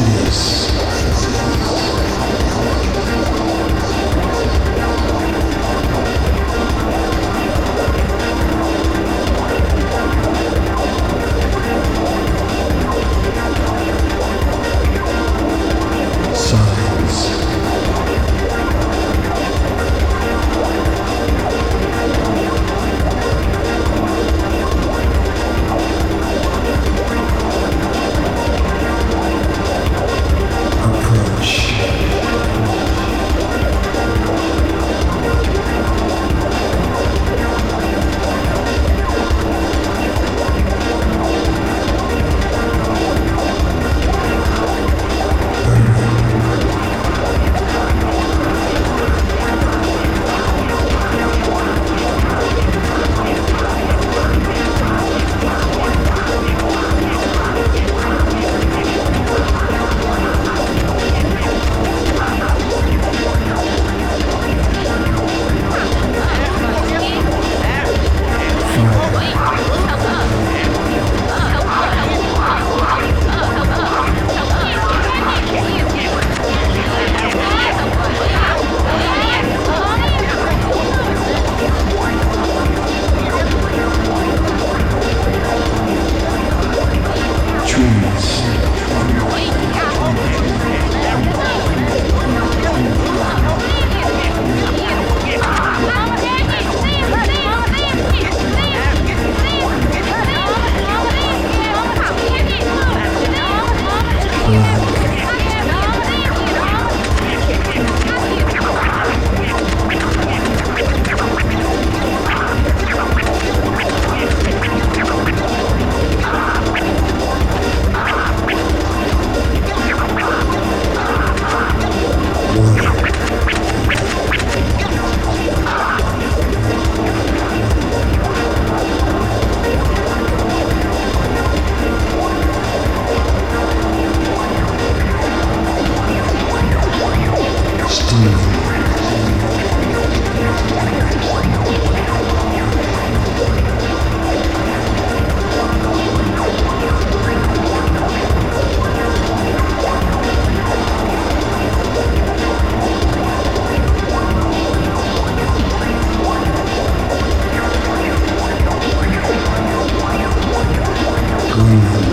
it is. Greenwood.